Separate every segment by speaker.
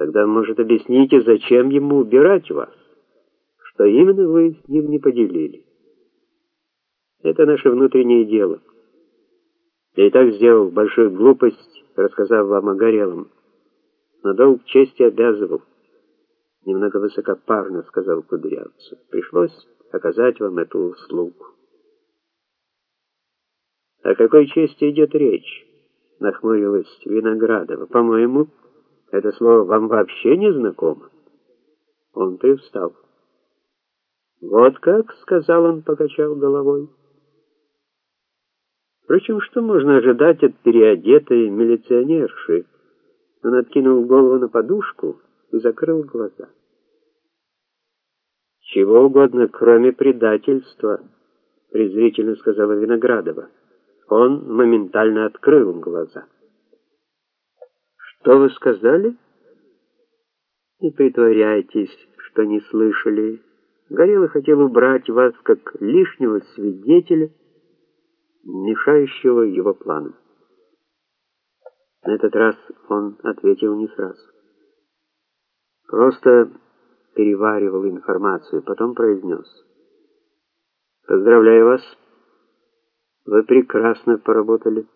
Speaker 1: Тогда, может, объясните, зачем ему убирать вас? Что именно вы с ним не поделили? Это наше внутреннее дело. Я и так сделал большую глупость, рассказав вам о Горелом. Но долг чести обязывал. Немного высокопарно, сказал Кудрявцев. Пришлось оказать вам эту услугу. О какой чести идет речь? Нахмурилась Виноградова. По-моему, это слово вам вообще не знакомо. Он привстал. Вот как, сказал он, покачав головой. Впрочем, что можно ожидать от переодетой милиционерши? Он откинул голову на подушку и закрыл глаза. Чего угодно, кроме предательства, презрительно сказала Виноградова. Он моментально открыл глаза. Что вы сказали? Не притворяйтесь, что не слышали. Горелый хотел убрать вас как лишнего свидетеля, мешающего его планам. На этот раз он ответил не сразу. Просто переваривал информацию, потом произнес. «Поздравляю вас. Вы прекрасно поработали».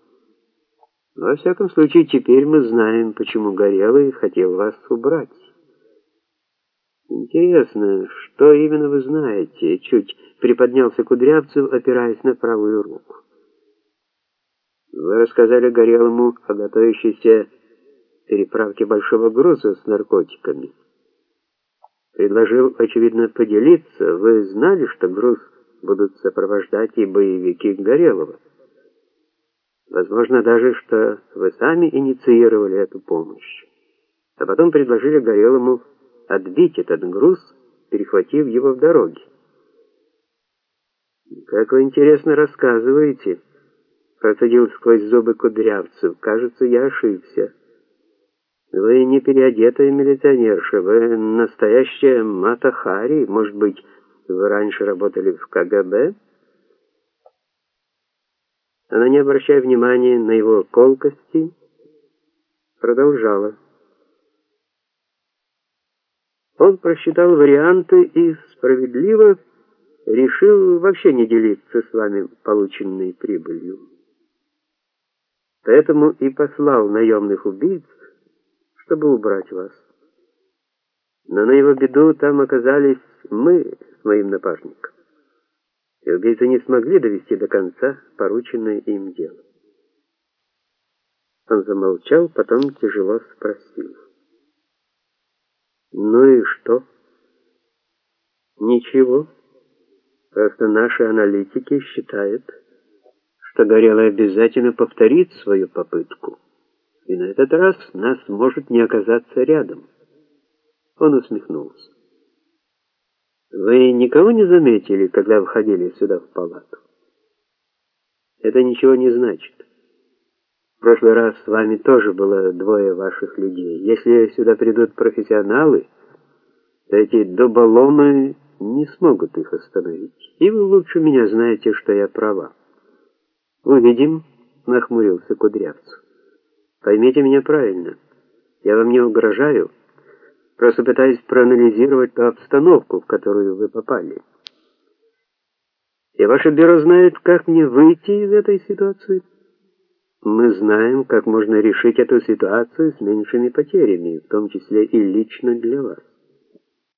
Speaker 1: Во всяком случае, теперь мы знаем, почему Горелый хотел вас убрать. Интересно, что именно вы знаете? Чуть приподнялся Кудрявцев, опираясь на правую руку. Вы рассказали Горелому о готовящейся переправке большого груза с наркотиками. Предложил, очевидно, поделиться. Вы знали, что груз будут сопровождать и боевики Горелого? Возможно даже, что вы сами инициировали эту помощь. А потом предложили Горелому отбить этот груз, перехватив его в дороге. «Как вы интересно рассказываете», — процедил сквозь зубы Кудрявцев. «Кажется, я ошибся. Вы не переодетая милиционерша, вы настоящая Мата Хари. Может быть, вы раньше работали в КГБ?» Она, не обращая внимания на его колкости, продолжала. Он просчитал варианты и справедливо решил вообще не делиться с вами полученной прибылью. Поэтому и послал наемных убийц, чтобы убрать вас. Но на его беду там оказались мы с моим напарником убийцы не смогли довести до конца порученное им дело. Он замолчал, потом тяжело спросил. «Ну и что?» «Ничего. Просто наши аналитики считают, что Горелый обязательно повторит свою попытку, и на этот раз нас может не оказаться рядом». Он усмехнулся. Вы никого не заметили, когда входили сюда в палату? Это ничего не значит. В прошлый раз с вами тоже было двое ваших людей. Если сюда придут профессионалы, то эти дуболомы не смогут их остановить. И вы лучше меня знаете, что я права. Увидим, нахмурился Кудрявцев. Поймите меня правильно. Я вам не угрожаю. Просто пытаюсь проанализировать ту обстановку, в которую вы попали. И ваше бюро знает, как мне выйти из этой ситуации? Мы знаем, как можно решить эту ситуацию с меньшими потерями, в том числе и лично для вас.